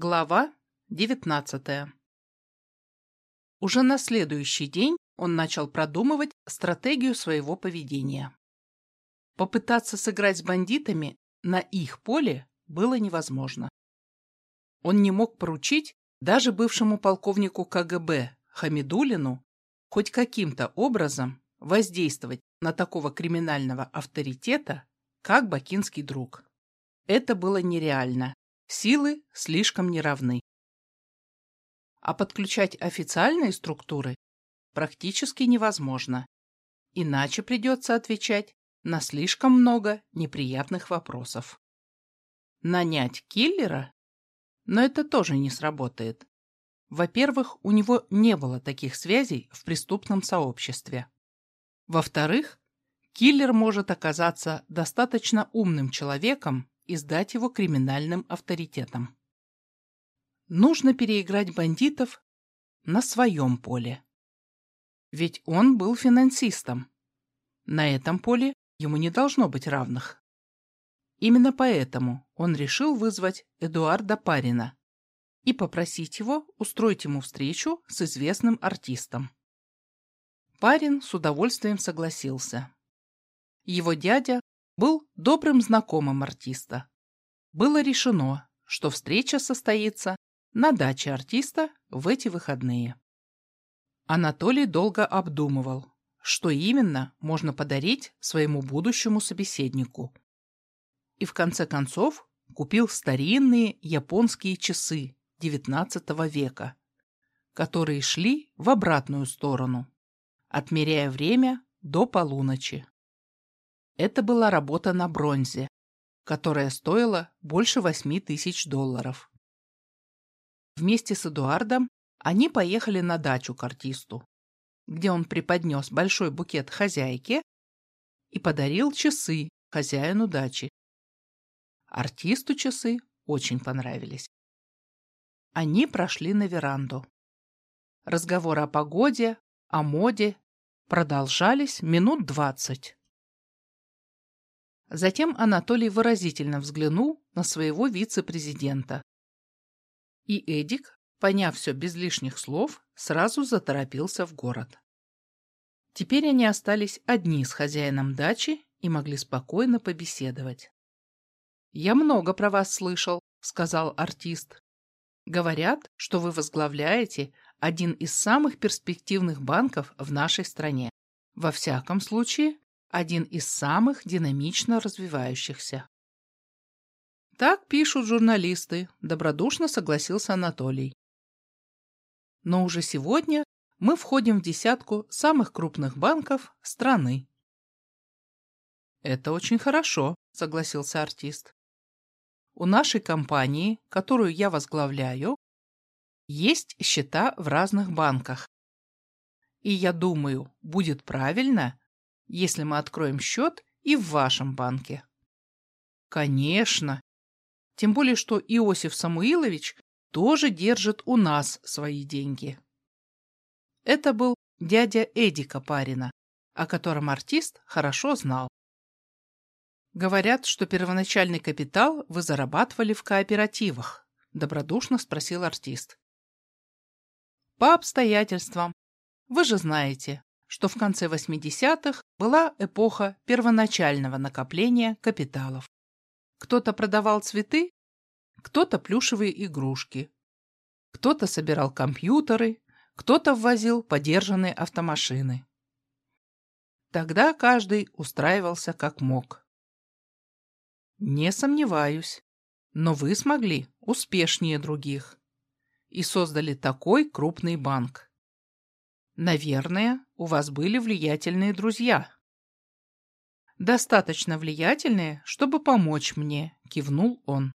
Глава 19 Уже на следующий день он начал продумывать стратегию своего поведения. Попытаться сыграть с бандитами на их поле было невозможно. Он не мог поручить даже бывшему полковнику КГБ Хамидулину хоть каким-то образом воздействовать на такого криминального авторитета, как бакинский друг. Это было нереально Силы слишком неравны. А подключать официальные структуры практически невозможно. Иначе придется отвечать на слишком много неприятных вопросов. Нанять киллера? Но это тоже не сработает. Во-первых, у него не было таких связей в преступном сообществе. Во-вторых, киллер может оказаться достаточно умным человеком, и сдать его криминальным авторитетам. Нужно переиграть бандитов на своем поле. Ведь он был финансистом. На этом поле ему не должно быть равных. Именно поэтому он решил вызвать Эдуарда Парина и попросить его устроить ему встречу с известным артистом. Парин с удовольствием согласился. Его дядя был добрым знакомым артиста. Было решено, что встреча состоится на даче артиста в эти выходные. Анатолий долго обдумывал, что именно можно подарить своему будущему собеседнику. И в конце концов купил старинные японские часы XIX века, которые шли в обратную сторону, отмеряя время до полуночи. Это была работа на бронзе, которая стоила больше восьми тысяч долларов. Вместе с Эдуардом они поехали на дачу к артисту, где он преподнес большой букет хозяйке и подарил часы хозяину дачи. Артисту часы очень понравились. Они прошли на веранду. Разговоры о погоде, о моде продолжались минут двадцать. Затем Анатолий выразительно взглянул на своего вице-президента. И Эдик, поняв все без лишних слов, сразу заторопился в город. Теперь они остались одни с хозяином дачи и могли спокойно побеседовать. «Я много про вас слышал», — сказал артист. «Говорят, что вы возглавляете один из самых перспективных банков в нашей стране. Во всяком случае, один из самых динамично развивающихся. Так пишут журналисты, добродушно согласился Анатолий. Но уже сегодня мы входим в десятку самых крупных банков страны. Это очень хорошо, согласился артист. У нашей компании, которую я возглавляю, есть счета в разных банках. И я думаю, будет правильно, если мы откроем счет и в вашем банке. Конечно. Тем более, что Иосиф Самуилович тоже держит у нас свои деньги. Это был дядя Эдика Парина, о котором артист хорошо знал. Говорят, что первоначальный капитал вы зарабатывали в кооперативах, добродушно спросил артист. По обстоятельствам. Вы же знаете, что в конце 80-х была эпоха первоначального накопления капиталов. Кто-то продавал цветы, кто-то плюшевые игрушки, кто-то собирал компьютеры, кто-то ввозил подержанные автомашины. Тогда каждый устраивался как мог. Не сомневаюсь, но вы смогли успешнее других и создали такой крупный банк. Наверное, у вас были влиятельные друзья. Достаточно влиятельные, чтобы помочь мне, кивнул он.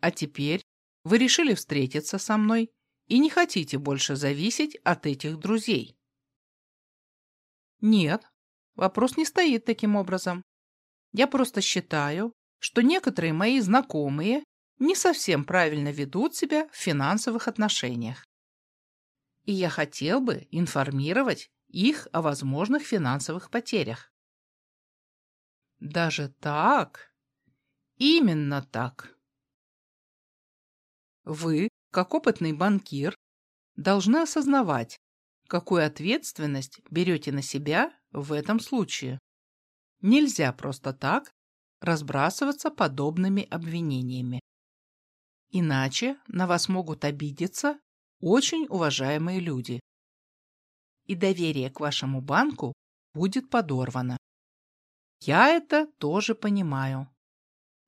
А теперь вы решили встретиться со мной и не хотите больше зависеть от этих друзей. Нет, вопрос не стоит таким образом. Я просто считаю, что некоторые мои знакомые не совсем правильно ведут себя в финансовых отношениях и я хотел бы информировать их о возможных финансовых потерях. Даже так? Именно так. Вы, как опытный банкир, должны осознавать, какую ответственность берете на себя в этом случае. Нельзя просто так разбрасываться подобными обвинениями. Иначе на вас могут обидеться очень уважаемые люди. И доверие к вашему банку будет подорвано. Я это тоже понимаю.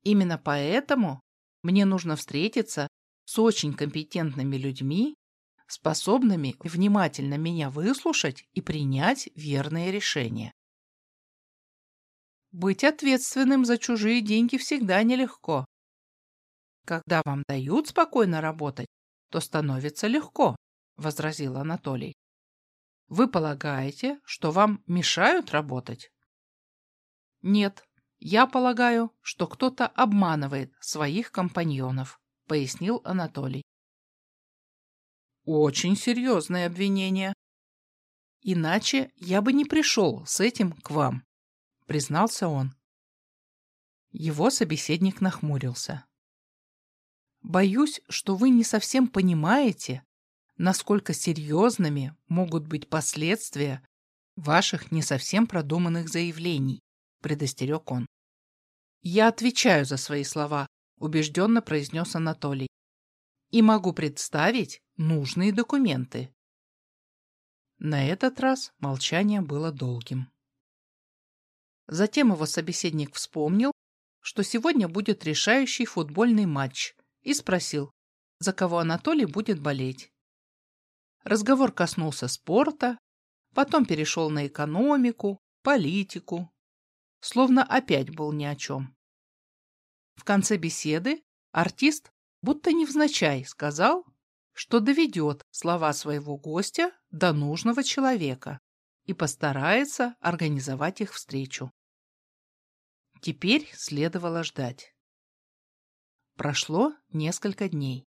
Именно поэтому мне нужно встретиться с очень компетентными людьми, способными внимательно меня выслушать и принять верное решение. Быть ответственным за чужие деньги всегда нелегко. Когда вам дают спокойно работать, то становится легко, — возразил Анатолий. Вы полагаете, что вам мешают работать? Нет, я полагаю, что кто-то обманывает своих компаньонов, — пояснил Анатолий. Очень серьезное обвинение. Иначе я бы не пришел с этим к вам, — признался он. Его собеседник нахмурился. Боюсь, что вы не совсем понимаете, насколько серьезными могут быть последствия ваших не совсем продуманных заявлений, предостерег он. Я отвечаю за свои слова, убежденно произнес Анатолий. И могу представить нужные документы. На этот раз молчание было долгим. Затем его собеседник вспомнил, что сегодня будет решающий футбольный матч и спросил, за кого Анатолий будет болеть. Разговор коснулся спорта, потом перешел на экономику, политику, словно опять был ни о чем. В конце беседы артист будто невзначай сказал, что доведет слова своего гостя до нужного человека и постарается организовать их встречу. Теперь следовало ждать. Прошло несколько дней.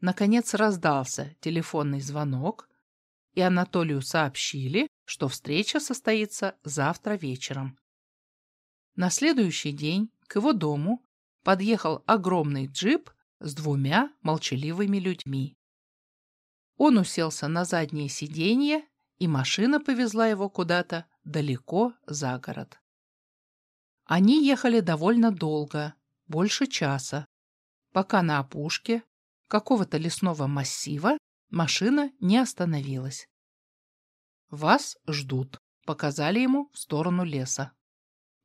Наконец раздался телефонный звонок, и Анатолию сообщили, что встреча состоится завтра вечером. На следующий день к его дому подъехал огромный джип с двумя молчаливыми людьми. Он уселся на заднее сиденье, и машина повезла его куда-то далеко за город. Они ехали довольно долго, больше часа, пока на опушке какого-то лесного массива машина не остановилась. «Вас ждут», — показали ему в сторону леса.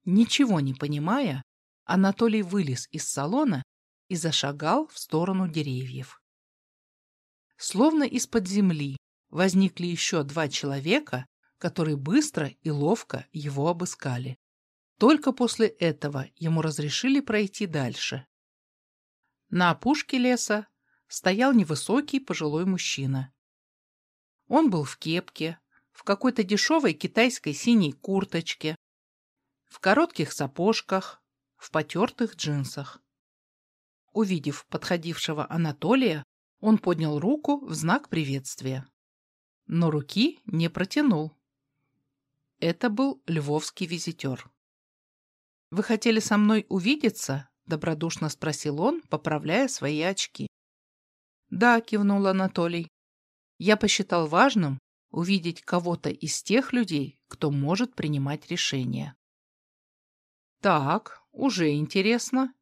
Ничего не понимая, Анатолий вылез из салона и зашагал в сторону деревьев. Словно из-под земли возникли еще два человека, которые быстро и ловко его обыскали. Только после этого ему разрешили пройти дальше. На опушке леса стоял невысокий пожилой мужчина. Он был в кепке, в какой-то дешевой китайской синей курточке, в коротких сапожках, в потертых джинсах. Увидев подходившего Анатолия, он поднял руку в знак приветствия. Но руки не протянул. Это был львовский визитер. «Вы хотели со мной увидеться?» — добродушно спросил он, поправляя свои очки. «Да», — кивнул Анатолий. «Я посчитал важным увидеть кого-то из тех людей, кто может принимать решения». «Так, уже интересно».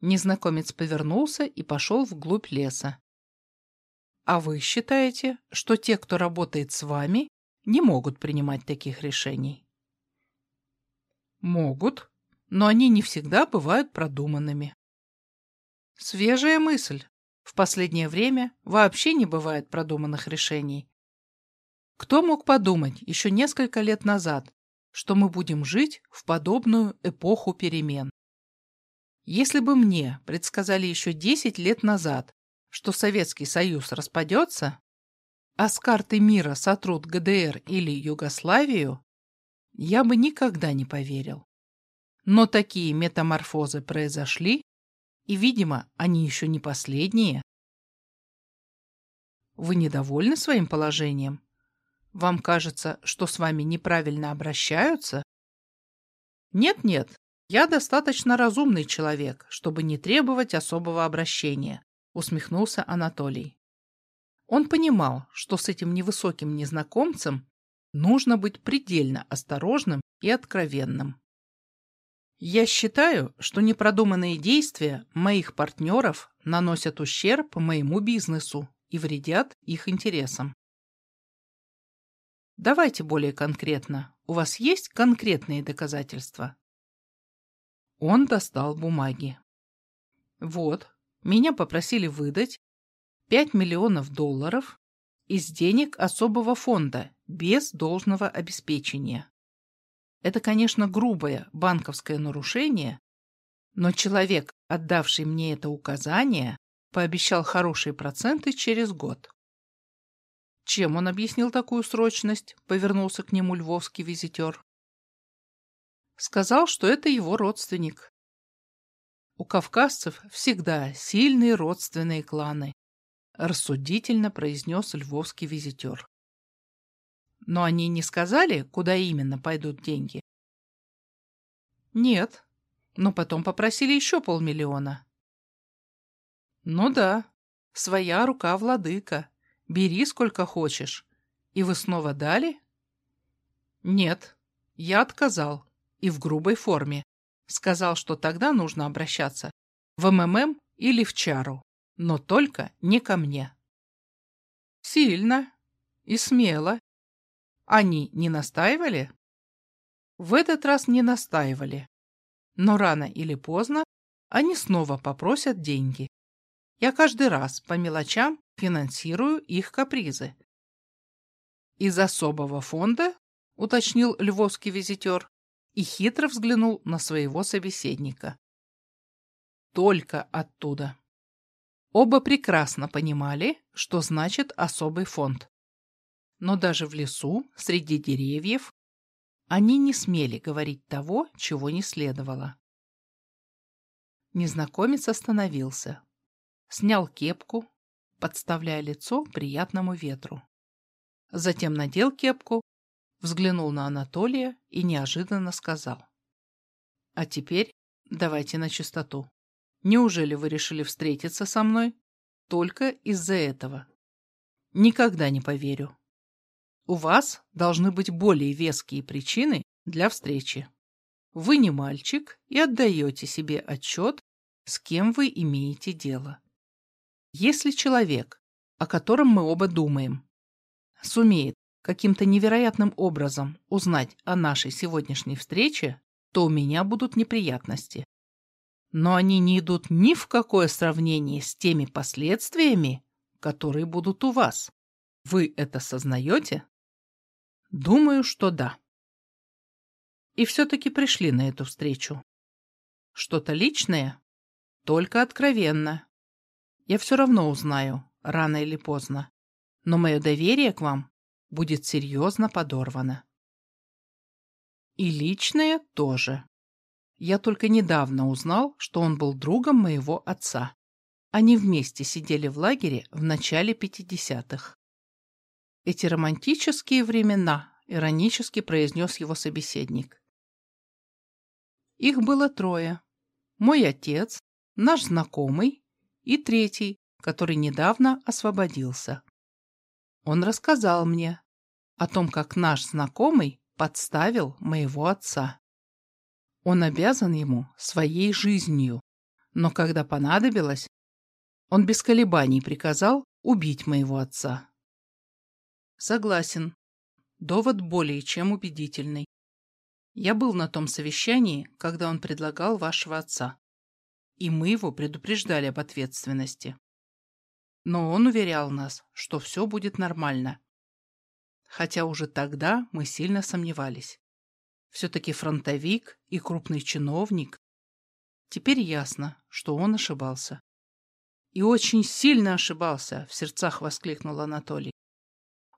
Незнакомец повернулся и пошел вглубь леса. «А вы считаете, что те, кто работает с вами, не могут принимать таких решений?» «Могут», но они не всегда бывают продуманными. Свежая мысль. В последнее время вообще не бывает продуманных решений. Кто мог подумать еще несколько лет назад, что мы будем жить в подобную эпоху перемен? Если бы мне предсказали еще 10 лет назад, что Советский Союз распадется, а с карты мира сотрут ГДР или Югославию, я бы никогда не поверил. Но такие метаморфозы произошли, и, видимо, они еще не последние. Вы недовольны своим положением? Вам кажется, что с вами неправильно обращаются? Нет-нет, я достаточно разумный человек, чтобы не требовать особого обращения. усмехнулся Анатолий. Он понимал, что с этим невысоким незнакомцем нужно быть предельно осторожным и откровенным. Я считаю, что непродуманные действия моих партнеров наносят ущерб моему бизнесу и вредят их интересам. Давайте более конкретно. У вас есть конкретные доказательства? Он достал бумаги. Вот, меня попросили выдать 5 миллионов долларов из денег особого фонда без должного обеспечения. Это, конечно, грубое банковское нарушение, но человек, отдавший мне это указание, пообещал хорошие проценты через год. Чем он объяснил такую срочность? Повернулся к нему львовский визитер. Сказал, что это его родственник. У кавказцев всегда сильные родственные кланы, рассудительно произнес львовский визитер. Но они не сказали, куда именно пойдут деньги? Нет, но потом попросили еще полмиллиона. Ну да, своя рука владыка. Бери сколько хочешь. И вы снова дали? Нет, я отказал. И в грубой форме. Сказал, что тогда нужно обращаться в МММ или в Чару. Но только не ко мне. Сильно и смело они не настаивали? В этот раз не настаивали. Но рано или поздно они снова попросят деньги. Я каждый раз по мелочам финансирую их капризы. Из особого фонда, уточнил львовский визитер, и хитро взглянул на своего собеседника. Только оттуда. Оба прекрасно понимали, что значит особый фонд но даже в лесу, среди деревьев, они не смели говорить того, чего не следовало. Незнакомец остановился, снял кепку, подставляя лицо приятному ветру. Затем надел кепку, взглянул на Анатолия и неожиданно сказал. «А теперь давайте на чистоту. Неужели вы решили встретиться со мной только из-за этого? Никогда не поверю. У вас должны быть более веские причины для встречи. Вы не мальчик и отдаете себе отчет, с кем вы имеете дело. Если человек, о котором мы оба думаем, сумеет каким-то невероятным образом узнать о нашей сегодняшней встрече, то у меня будут неприятности. Но они не идут ни в какое сравнение с теми последствиями, которые будут у вас. Вы это сознаете? Думаю, что да. И все-таки пришли на эту встречу. Что-то личное? Только откровенно. Я все равно узнаю, рано или поздно. Но мое доверие к вам будет серьезно подорвано. И личное тоже. Я только недавно узнал, что он был другом моего отца. Они вместе сидели в лагере в начале 50-х. Эти романтические времена, иронически произнес его собеседник. Их было трое. Мой отец, наш знакомый и третий, который недавно освободился. Он рассказал мне о том, как наш знакомый подставил моего отца. Он обязан ему своей жизнью, но когда понадобилось, он без колебаний приказал убить моего отца. Согласен. Довод более чем убедительный. Я был на том совещании, когда он предлагал вашего отца. И мы его предупреждали об ответственности. Но он уверял нас, что все будет нормально. Хотя уже тогда мы сильно сомневались. Все-таки фронтовик и крупный чиновник. Теперь ясно, что он ошибался. И очень сильно ошибался, в сердцах воскликнул Анатолий.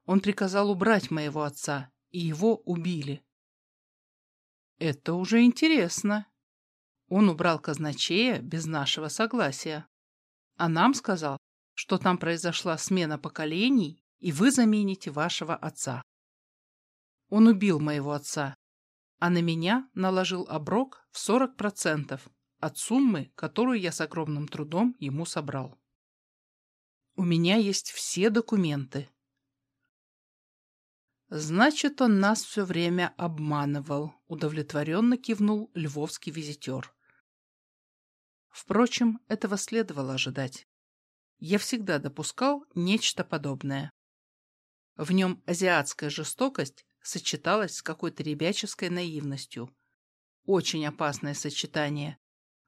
Он приказал убрать моего отца, и его убили. Это уже интересно. Он убрал казначея без нашего согласия. А нам сказал, что там произошла смена поколений, и вы замените вашего отца. Он убил моего отца, а на меня наложил оброк в 40% от суммы, которую я с огромным трудом ему собрал. У меня есть все документы. Значит, он нас все время обманывал, удовлетворенно кивнул львовский визитер. Впрочем, этого следовало ожидать. Я всегда допускал нечто подобное. В нем азиатская жестокость сочеталась с какой-то ребяческой наивностью. Очень опасное сочетание,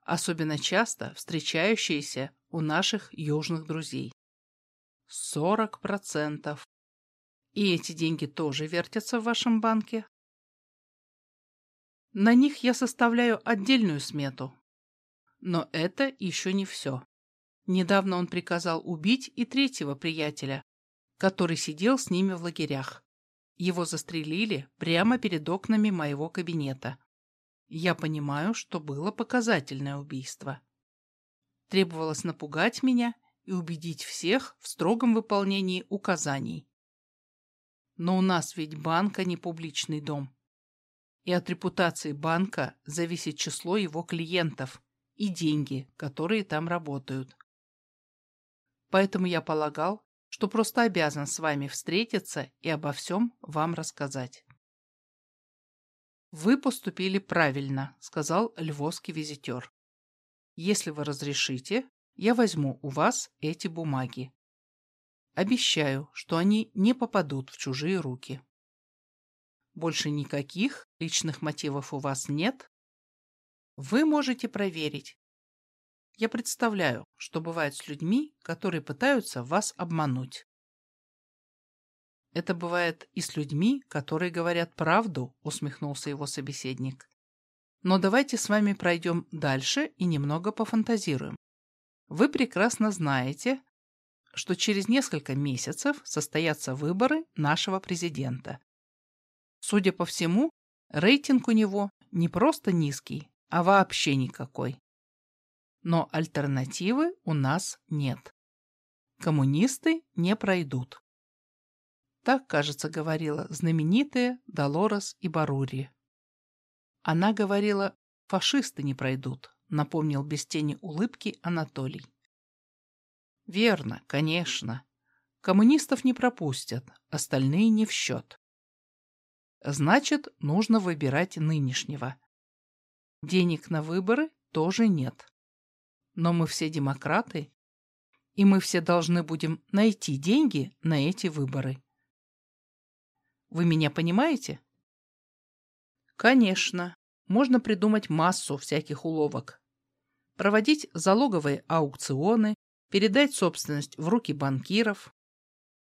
особенно часто встречающееся у наших южных друзей. Сорок процентов. И эти деньги тоже вертятся в вашем банке? На них я составляю отдельную смету. Но это еще не все. Недавно он приказал убить и третьего приятеля, который сидел с ними в лагерях. Его застрелили прямо перед окнами моего кабинета. Я понимаю, что было показательное убийство. Требовалось напугать меня и убедить всех в строгом выполнении указаний. Но у нас ведь банк, а не публичный дом. И от репутации банка зависит число его клиентов и деньги, которые там работают. Поэтому я полагал, что просто обязан с вами встретиться и обо всем вам рассказать. «Вы поступили правильно», — сказал львовский визитер. «Если вы разрешите, я возьму у вас эти бумаги. Обещаю, что они не попадут в чужие руки. Больше никаких личных мотивов у вас нет? Вы можете проверить. Я представляю, что бывает с людьми, которые пытаются вас обмануть. Это бывает и с людьми, которые говорят правду, усмехнулся его собеседник. Но давайте с вами пройдем дальше и немного пофантазируем. Вы прекрасно знаете, что через несколько месяцев состоятся выборы нашего президента. Судя по всему, рейтинг у него не просто низкий, а вообще никакой. Но альтернативы у нас нет. Коммунисты не пройдут. Так, кажется, говорила знаменитая Долорес и Барури. Она говорила, фашисты не пройдут, напомнил без тени улыбки Анатолий. Верно, конечно. Коммунистов не пропустят, остальные не в счет. Значит, нужно выбирать нынешнего. Денег на выборы тоже нет. Но мы все демократы, и мы все должны будем найти деньги на эти выборы. Вы меня понимаете? Конечно, можно придумать массу всяких уловок. Проводить залоговые аукционы, передать собственность в руки банкиров.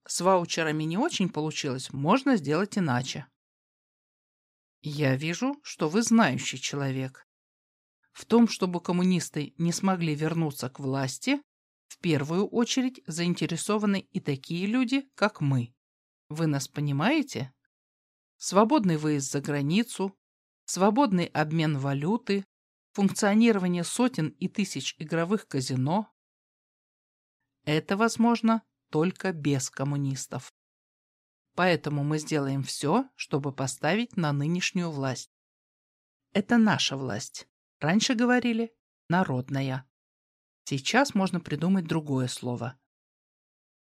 С ваучерами не очень получилось, можно сделать иначе. Я вижу, что вы знающий человек. В том, чтобы коммунисты не смогли вернуться к власти, в первую очередь заинтересованы и такие люди, как мы. Вы нас понимаете? Свободный выезд за границу, свободный обмен валюты, функционирование сотен и тысяч игровых казино, это возможно только без коммунистов. Поэтому мы сделаем все, чтобы поставить на нынешнюю власть. Это наша власть. Раньше говорили «народная». Сейчас можно придумать другое слово.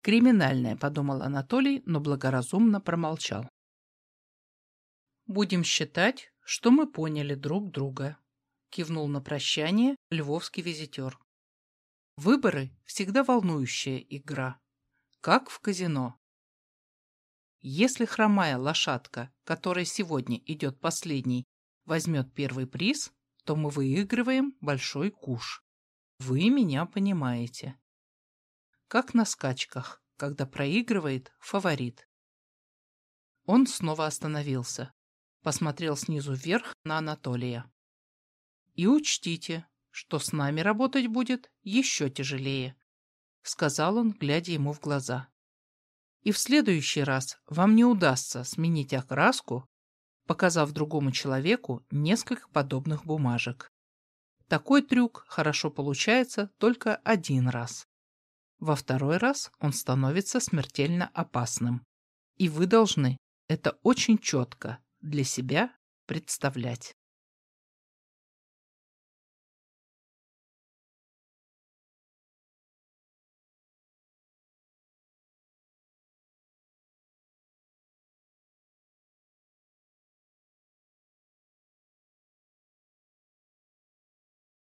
«Криминальное», — подумал Анатолий, но благоразумно промолчал. «Будем считать, что мы поняли друг друга», — кивнул на прощание львовский визитер. Выборы – всегда волнующая игра, как в казино. Если хромая лошадка, которая сегодня идет последней, возьмет первый приз, то мы выигрываем большой куш. Вы меня понимаете. Как на скачках, когда проигрывает фаворит. Он снова остановился, посмотрел снизу вверх на Анатолия. И учтите, что с нами работать будет еще тяжелее», — сказал он, глядя ему в глаза. «И в следующий раз вам не удастся сменить окраску, показав другому человеку несколько подобных бумажек. Такой трюк хорошо получается только один раз. Во второй раз он становится смертельно опасным. И вы должны это очень четко для себя представлять.